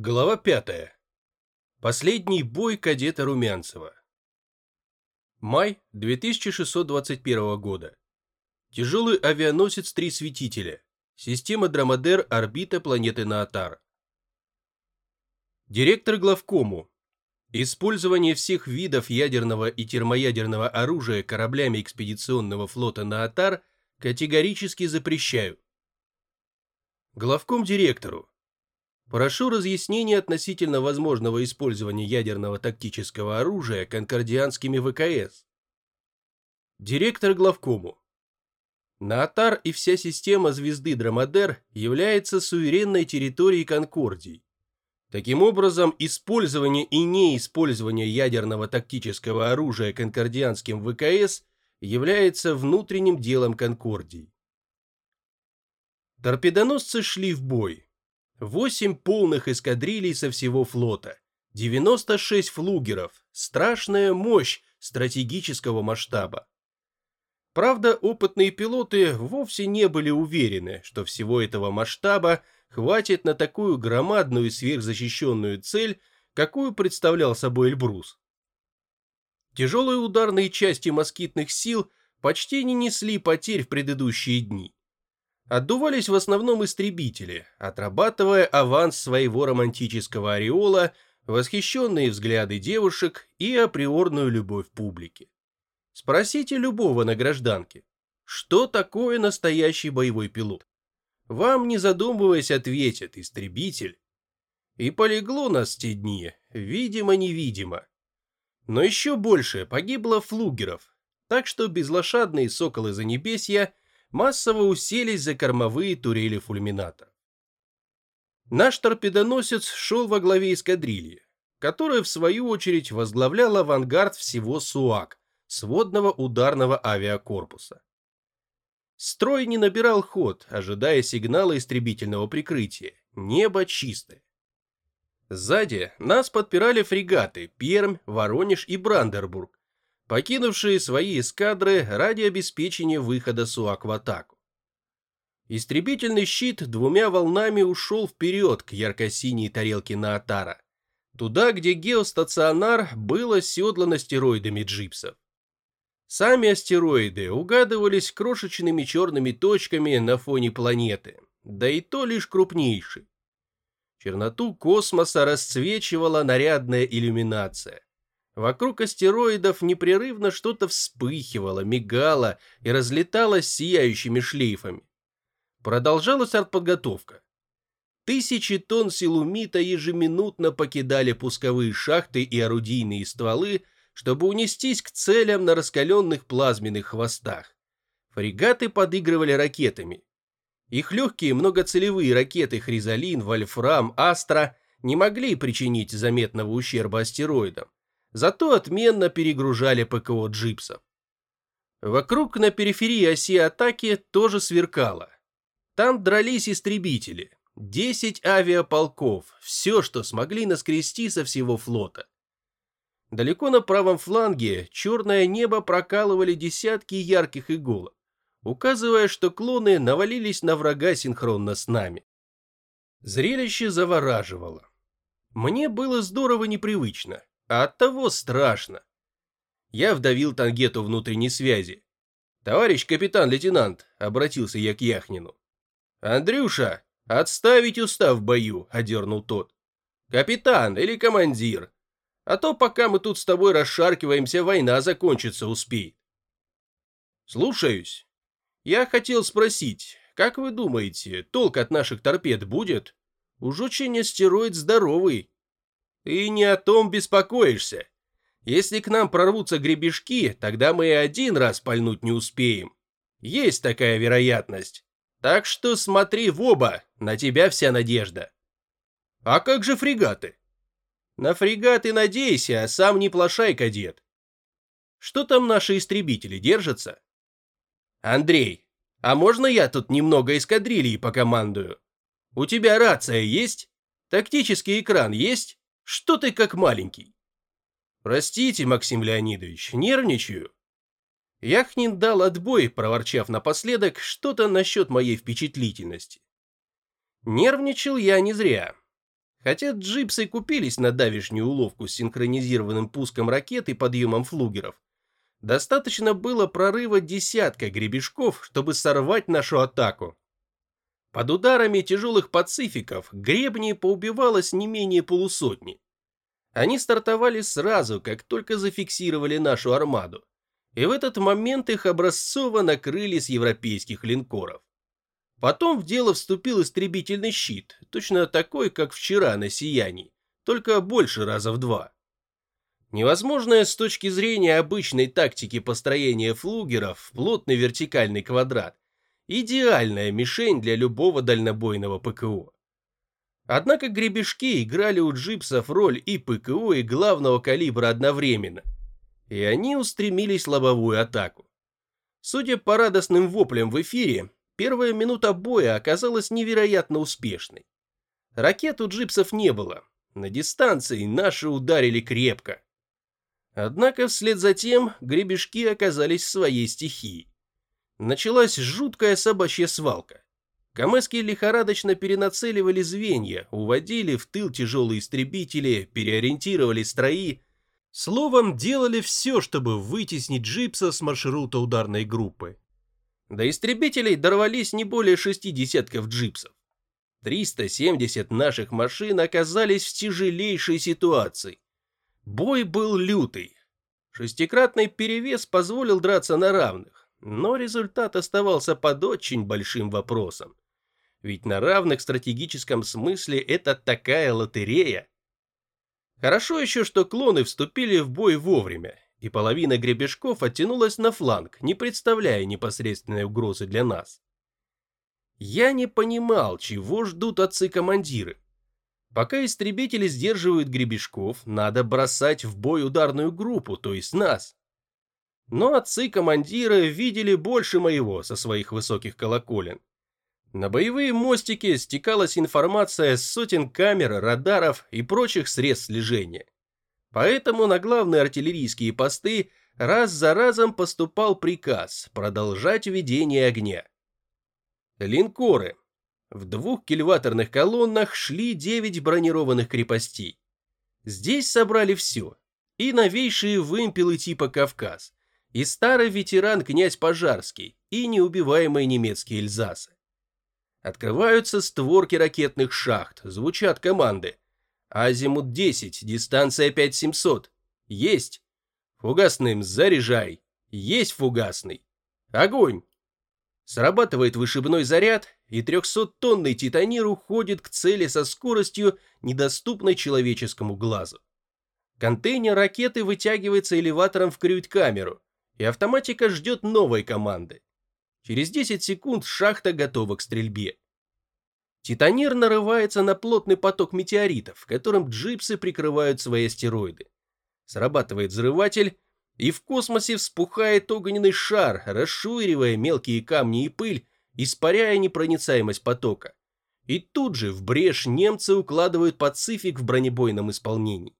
Глава 5. Последний бой кадета Румянцева. Май 2621 года. Тяжелый авианосец «Три светителя». Система Драмадер, орбита планеты Наатар. Директор главкому. Использование всех видов ядерного и термоядерного оружия кораблями экспедиционного флота Наатар категорически запрещаю. Главком директору. Прошу разъяснения относительно возможного использования ядерного тактического оружия конкордианскими ВКС. Директор главкому. Наатар и вся система звезды Драмадер является суверенной территорией Конкордий. Таким образом, использование и неиспользование ядерного тактического оружия конкордианским ВКС является внутренним делом Конкордий. Торпедоносцы шли в бой. Восемь полных эскадрилей со всего флота, 96 флугеров, страшная мощь стратегического масштаба. Правда, опытные пилоты вовсе не были уверены, что всего этого масштаба хватит на такую громадную сверхзащищенную цель, какую представлял собой Эльбрус. Тяжелые ударные части москитных сил почти не несли потерь в предыдущие дни отдувались в основном истребители, отрабатывая аванс своего романтического ореола, восхищенные взгляды девушек и априорную любовь публики. Спросите любого на гражданке, что такое настоящий боевой пилот? Вам, не задумываясь, ответит истребитель. И полегло нас те дни, видимо-невидимо. Но еще больше погибло флугеров, так что безлошадные соколы за небесья массово уселись за кормовые турели фульминатор. Наш торпедоносец шел во главе эскадрильи, которая в свою очередь возглавляла авангард всего СУАК, сводного ударного авиакорпуса. Строй не набирал ход, ожидая сигнала истребительного прикрытия. Небо чистое. Сзади нас подпирали фрегаты Пермь, Воронеж и Брандербург, покинувшие свои эскадры ради обеспечения выхода СУАК в атаку. Истребительный щит двумя волнами ушел вперед к ярко-синей тарелке Наатара, туда, где геостационар был оседлан астероидами джипсов. Сами астероиды угадывались крошечными черными точками на фоне планеты, да и то лишь крупнейший. Черноту космоса расцвечивала нарядная иллюминация. Вокруг астероидов непрерывно что-то вспыхивало, мигало и разлеталось сияющими шлейфами. Продолжалась артподготовка. Тысячи тонн силумита ежеминутно покидали пусковые шахты и орудийные стволы, чтобы унестись к целям на раскаленных плазменных хвостах. Фрегаты подыгрывали ракетами. Их легкие многоцелевые ракеты «Хризалин», «Вольфрам», «Астра» не могли причинить заметного ущерба астероидам зато отменно перегружали ПКО джипсов. Вокруг на периферии оси атаки тоже сверкало. Там дрались истребители, 10 авиаполков, все, что смогли наскрести со всего флота. Далеко на правом фланге черное небо прокалывали десятки ярких иголок, указывая, что клоны навалились на врага синхронно с нами. Зрелище завораживало. Мне было здорово непривычно а оттого страшно. Я вдавил тангету внутренней связи. «Товарищ капитан-лейтенант», — обратился я к Яхнину. «Андрюша, отставить устав в бою», — одернул тот. «Капитан или командир. А то пока мы тут с тобой расшаркиваемся, война закончится успеет». «Слушаюсь. Я хотел спросить, как вы думаете, толк от наших торпед будет? Уж очень астероид здоровый». Ты не о том беспокоишься. Если к нам прорвутся гребешки, тогда мы и один раз пальнуть не успеем. Есть такая вероятность. Так что смотри в оба, на тебя вся надежда. А как же фрегаты? На фрегаты надейся, а сам не плашай, кадет. Что там наши истребители держатся? Андрей, а можно я тут немного эскадрильи покомандую? У тебя рация есть? Тактический экран есть? Что ты как маленький? Простите, Максим Леонидович, нервничаю. Яхнин дал отбой, проворчав напоследок что-то насчет моей впечатлительности. Нервничал я не зря. Хотя джипсы купились на давишнюю уловку с синхронизированным пуском ракет и подъемом флугеров, достаточно было прорыва десятка гребешков, чтобы сорвать нашу атаку. Под ударами тяжелых пацификов гребни поубивалось не менее полусотни. Они стартовали сразу, как только зафиксировали нашу армаду, и в этот момент их образцово накрыли с европейских линкоров. Потом в дело вступил истребительный щит, точно такой, как вчера на Сиянии, только больше раза в два. Невозможное с точки зрения обычной тактики построения флугеров в плотный вертикальный квадрат, идеальная мишень для любого дальнобойного ПКО. Однако гребешки играли у джипсов роль и ПКО, и главного калибра одновременно, и они устремились в лобовую атаку. Судя по радостным воплям в эфире, Первая минута боя оказалась невероятно успешной. Ракет у джипсов не было. На дистанции наши ударили крепко. Однако вслед за тем гребешки оказались в своей стихии. Началась жуткая собачья свалка. Камэски лихорадочно перенацеливали звенья, уводили в тыл тяжелые истребители, переориентировали строи. Словом, делали все, чтобы вытеснить джипса с маршрута ударной группы. До истребителей дорвались не более шести десятков джипсов. 370 наших машин оказались в тяжелейшей ситуации. Бой был лютый. Шестикратный перевес позволил драться на равных, но результат оставался под очень большим вопросом. Ведь на равных стратегическом смысле это такая лотерея. Хорошо еще, что клоны вступили в бой вовремя и половина гребешков оттянулась на фланг, не представляя непосредственной угрозы для нас. Я не понимал, чего ждут отцы-командиры. Пока истребители сдерживают гребешков, надо бросать в бой ударную группу, то есть нас. Но отцы-командиры видели больше моего со своих высоких колоколен. На боевые мостики стекалась информация с сотен камер, радаров и прочих средств слежения. Поэтому на главные артиллерийские посты раз за разом поступал приказ продолжать ведение огня. Линкоры. В двух кильваторных колоннах шли девять бронированных крепостей. Здесь собрали все. И новейшие вымпелы типа «Кавказ», и старый ветеран князь Пожарский, и неубиваемые немецкие Эльзасы. Открываются створки ракетных шахт, звучат команды – Азимут 10, дистанция 5700. Есть. Фугасным заряжай. Есть фугасный. Огонь. Срабатывает вышибной заряд, и 300-тонный титанир уходит к цели со скоростью, недоступной человеческому глазу. Контейнер ракеты вытягивается элеватором в крють-камеру, и автоматика ждет новой команды. Через 10 секунд шахта готова к стрельбе. Титанир нарывается на плотный поток метеоритов, которым джипсы прикрывают свои астероиды. Срабатывает взрыватель, и в космосе вспухает огненный шар, расшвыривая мелкие камни и пыль, испаряя непроницаемость потока. И тут же в брешь немцы укладывают Пацифик в бронебойном исполнении.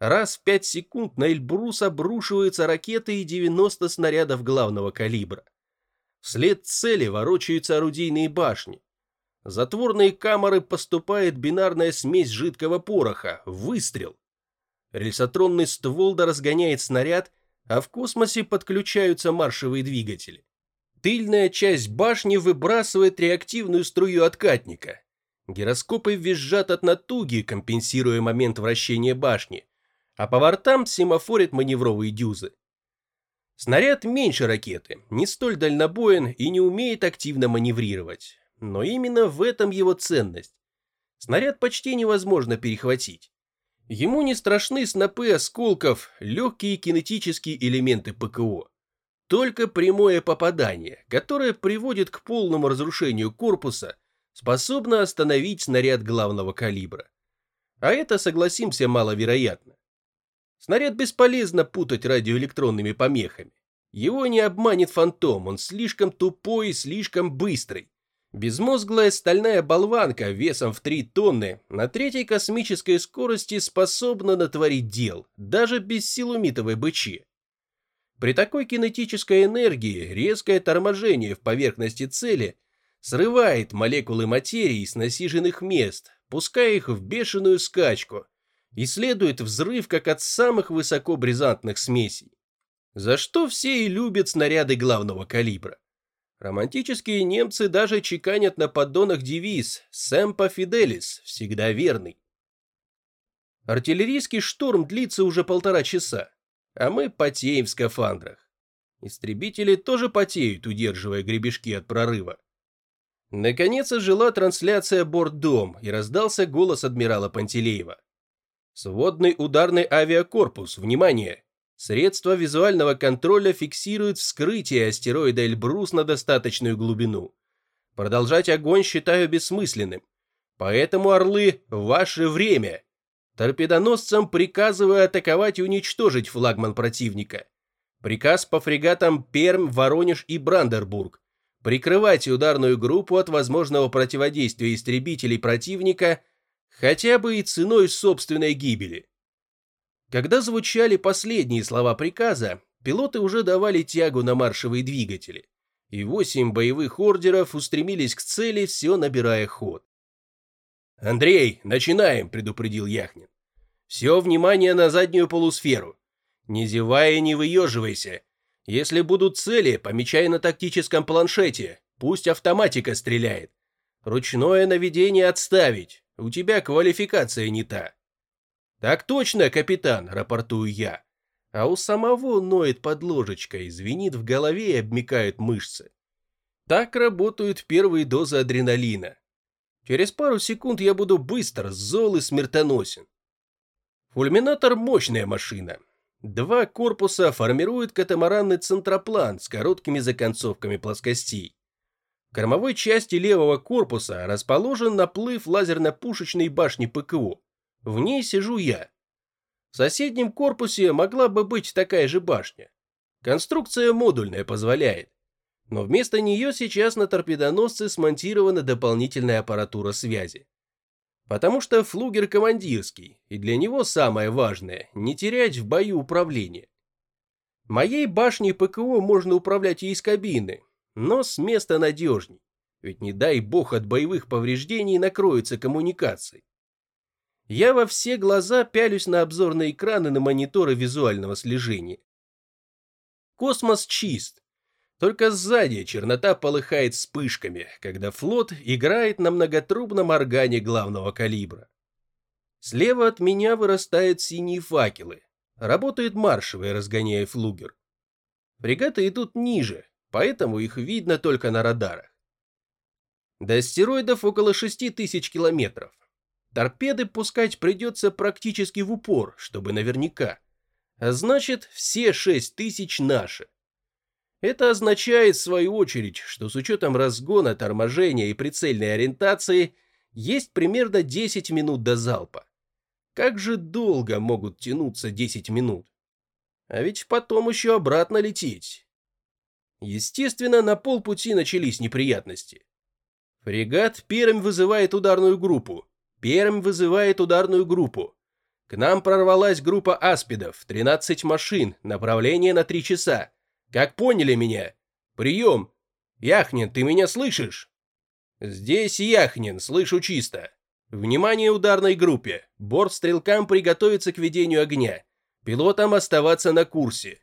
Раз в 5 секунд на Эльбрус обрушиваются ракеты и 90 снарядов главного калибра. Вслед цели ворочаются орудийные башни. Затворные камеры поступает бинарная смесь жидкого пороха. Выстрел. Рельсотронный ствол разгоняет снаряд, а в космосе подключаются маршевые двигатели. Тыльная часть башни выбрасывает реактивную струю откатника. Гироскопы визжат от натуги, компенсируя момент вращения башни, а по бортам семафорят маневровые дюзы. Снаряд меньше ракеты, не столь дальнобоен и не умеет активно маневрировать. Но именно в этом его ценность. Снаряд почти невозможно перехватить. Ему не страшны снопы осколков, легкие кинетические элементы ПКО. Только прямое попадание, которое приводит к полному разрушению корпуса, способно остановить снаряд главного калибра. А это, согласимся, маловероятно. Снаряд бесполезно путать радиоэлектронными помехами. Его не обманет фантом, он слишком тупой и слишком быстрый. Безмозглая стальная болванка весом в 3 тонны на третьей космической скорости способна натворить дел, даже без силумитовой бычи. При такой кинетической энергии резкое торможение в поверхности цели срывает молекулы материи с насиженных мест, пуская их в бешеную скачку, и следует взрыв как от самых высокобризантных смесей. За что все и любят снаряды главного калибра. Романтические немцы даже чеканят на поддонах девиз «Сэмпа Фиделис» всегда верный. Артиллерийский штурм длится уже полтора часа, а мы потеем в скафандрах. Истребители тоже потеют, удерживая гребешки от прорыва. Наконец ожила трансляция «Борт-дом» и раздался голос адмирала Пантелеева. «Сводный ударный авиакорпус, внимание! Средства визуального контроля фиксируют вскрытие астероида Эльбрус на достаточную глубину. Продолжать огонь считаю бессмысленным. Поэтому, орлы, ваше время!» Торпедоносцам приказываю атаковать и уничтожить флагман противника. Приказ по фрегатам Перм, Воронеж и Брандербург. Прикрывайте ударную группу от возможного противодействия истребителей противника хотя бы и ценой собственной гибели. Когда звучали последние слова приказа, пилоты уже давали тягу на маршевые двигатели, и восемь боевых ордеров устремились к цели, все набирая ход. «Андрей, начинаем!» – предупредил Яхнин. «Все внимание на заднюю полусферу. Не зевай и не выеживайся. Если будут цели, помечай на тактическом планшете. Пусть автоматика стреляет. Ручное наведение отставить. У тебя квалификация не та». «Так точно, капитан», – рапортую я. А у самого ноет под ложечкой, звенит в голове и обмикают мышцы. Так работают первые дозы адреналина. Через пару секунд я буду быстр, зол и смертоносен. Фульминатор – мощная машина. Два корпуса формируют катамаранный центроплан с короткими законцовками плоскостей. Кормовой части левого корпуса расположен наплыв лазерно-пушечной башни ПКО. В ней сижу я. В соседнем корпусе могла бы быть такая же башня. Конструкция модульная позволяет но вместо нее сейчас на торпедоносце смонтирована дополнительная аппаратура связи. Потому что флугер командирский, и для него самое важное – не терять в бою управление. Моей башней ПКО можно управлять и из кабины, но с места надежней, ведь не дай бог от боевых повреждений накроются коммуникации. Я во все глаза пялюсь на обзорные экраны на мониторы визуального слежения. Космос чист, только сзади чернота полыхает вспышками, когда флот играет на многотрубном органе главного калибра. Слева от меня вырастают синие факелы. Работает маршевый, разгоняя флугер. Фрегаты идут ниже, поэтому их видно только на радарах. До астероидов около 6000 километров. Торпеды пускать придется практически в упор, чтобы наверняка. А значит, все 6000 наши. Это означает, в свою очередь, что с учетом разгона, торможения и прицельной ориентации есть примерно 10 минут до залпа. Как же долго могут тянуться 10 минут? А ведь потом еще обратно лететь. Естественно, на полпути начались неприятности. Фрегат Пермь вызывает ударную группу. Пермь вызывает ударную группу. К нам прорвалась группа аспидов, 13 машин, направление на 3 часа. Как поняли меня? Прием! Яхнин, ты меня слышишь? Здесь Яхнин, слышу чисто. Внимание ударной группе. Борт стрелкам приготовиться к ведению огня. Пилотам оставаться на курсе.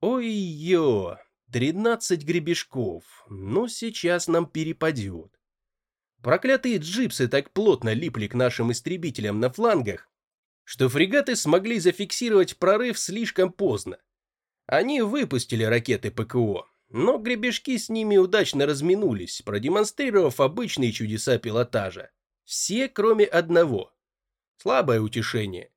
Ой-ё, 13 гребешков. Ну, сейчас нам перепадет. Проклятые джипсы так плотно липли к нашим истребителям на флангах, что фрегаты смогли зафиксировать прорыв слишком поздно. Они выпустили ракеты ПКО, но гребешки с ними удачно разминулись, продемонстрировав обычные чудеса пилотажа. Все, кроме одного. Слабое утешение.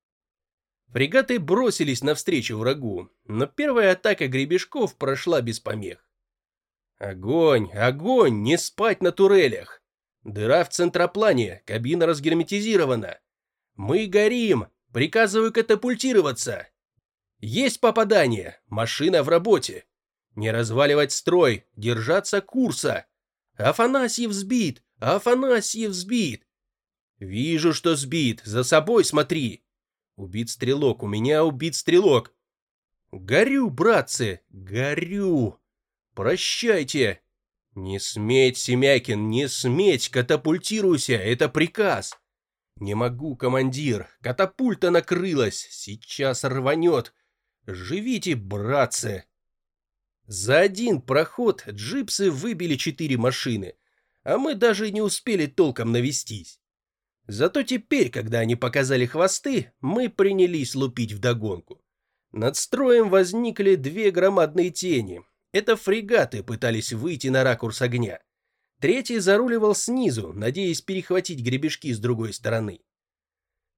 Фрегаты бросились навстречу врагу, но первая атака гребешков прошла без помех. Огонь, огонь, не спать на турелях. Дыра в центроплане, кабина разгерметизирована. Мы горим, приказываю катапультироваться. Есть попадание, машина в работе. Не разваливать строй, держаться курса. Афанасьев сбит, Афанасьев сбит. Вижу, что сбит, за собой смотри. Убит стрелок, у меня убит стрелок. Горю, братцы, горю. Прощайте. «Не сметь, Семякин, не сметь, катапультируйся, это приказ!» «Не могу, командир, катапульта накрылась, сейчас рванет! Живите, братцы!» За один проход джипсы выбили четыре машины, а мы даже не успели толком навестись. Зато теперь, когда они показали хвосты, мы принялись лупить вдогонку. Над строем возникли две громадные тени. Это фрегаты пытались выйти на ракурс огня. Третий заруливал снизу, надеясь перехватить гребешки с другой стороны.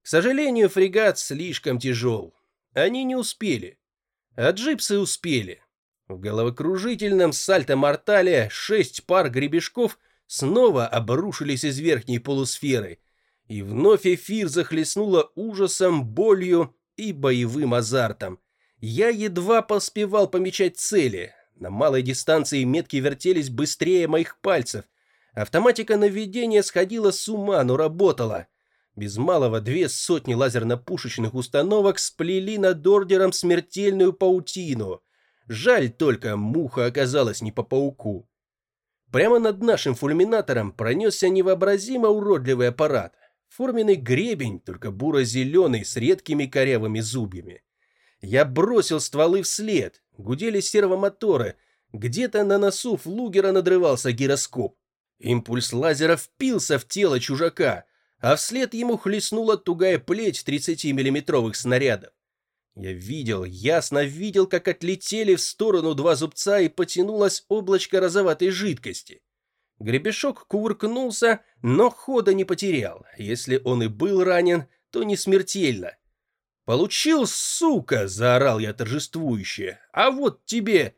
К сожалению, фрегат слишком тяжел. Они не успели. А джипсы успели. В головокружительном сальто-мортале шесть пар гребешков снова обрушились из верхней полусферы, и вновь эфир захлестнуло ужасом, болью и боевым азартом. Я едва поспевал помечать цели. На малой дистанции метки вертелись быстрее моих пальцев. Автоматика наведения сходила с ума, но работала. Без малого две сотни лазерно-пушечных установок сплели над ордером смертельную паутину — Жаль только, муха оказалась не по пауку. Прямо над нашим фульминатором пронесся невообразимо уродливый аппарат. Форменный гребень, только буро-зеленый, с редкими корявыми зубьями. Я бросил стволы вслед, гудели сервомоторы, где-то на носу флугера надрывался гироскоп. Импульс лазера впился в тело чужака, а вслед ему хлестнула тугая плеть 30-миллиметровых снарядов. Я видел, ясно видел, как отлетели в сторону два зубца и потянулось облачко розоватой жидкости. Гребешок кувыркнулся, но хода не потерял. Если он и был ранен, то не смертельно. «Получил, сука!» — заорал я торжествующе. «А вот тебе!»